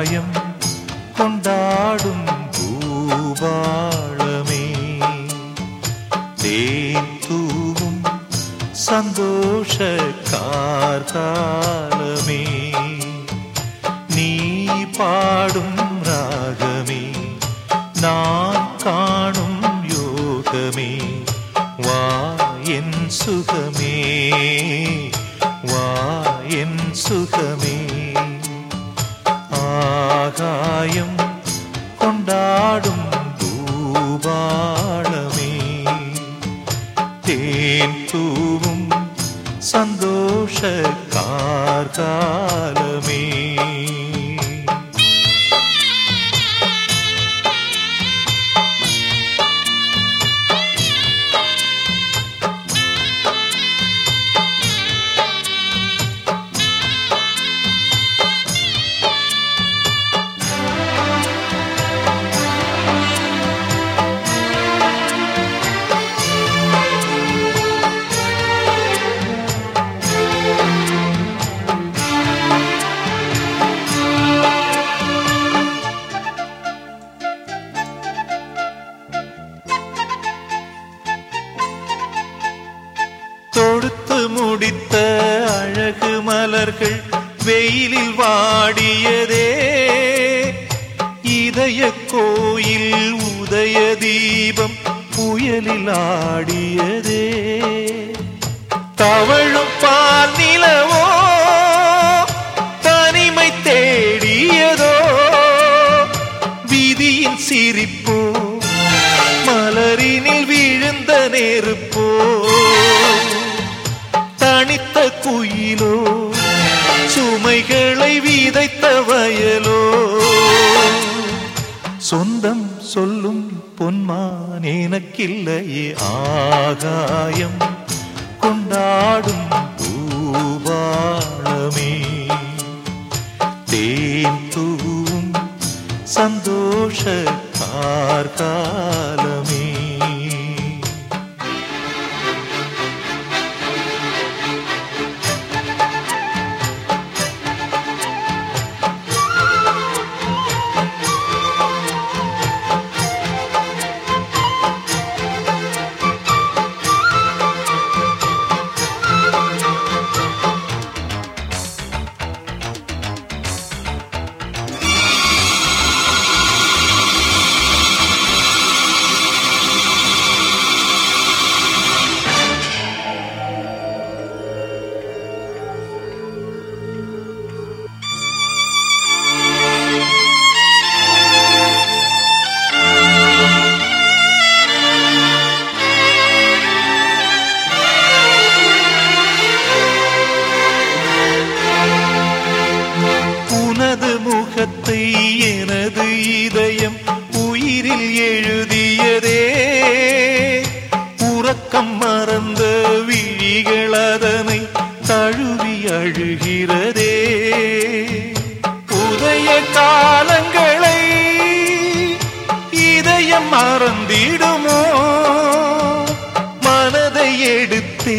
ஆகாயம் கொண்டாடும் பூபாளமே தேன் தூவும் சந்தோஷ கார்காலமே. நீ பாடும் ராகமே நான் ஆகாயம் கொண்டாடும் பூபாளமே தேன் தூவும் சந்தோஷ கார்காலமே முடித்த அழகு மலர்கள் வெயிலில் வாடியதே. இதய கோயில் உதய தீபம் புயலில் ஆடியதே. தவழும் பால் நிலவோ தனிமை தேடியதோ. விதியின் சிரிப்போ மலரினில் விழுந்த நெருப்போ. தனித்த குயிலோ சுமைகளை விதைத்த வயலோ. சொந்தம் சொல்லும் பொன்மான் எனக்கில்லையே ஆகாயம். காலங்களை இதயம் மறந்திடுமோ? மனதை எடுத்தே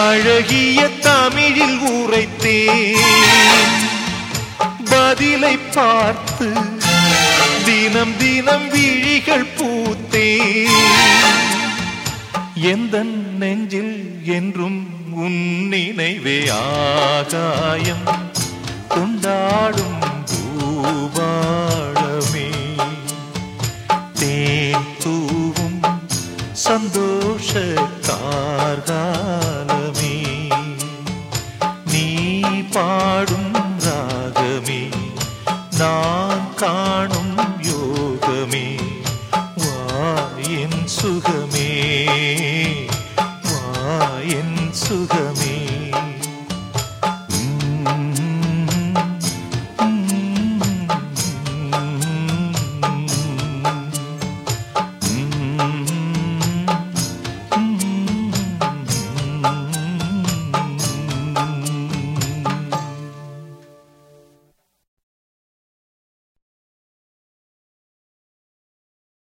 அழகிய தமிழில் உரைத்தே பதிலை பார்த்து தினம் தினம் விழிகள் பூத்தே. எந்த நெஞ்சில் என்றும் உன் நினைவே ஆகாயம் கொண்டாடும் சுகமே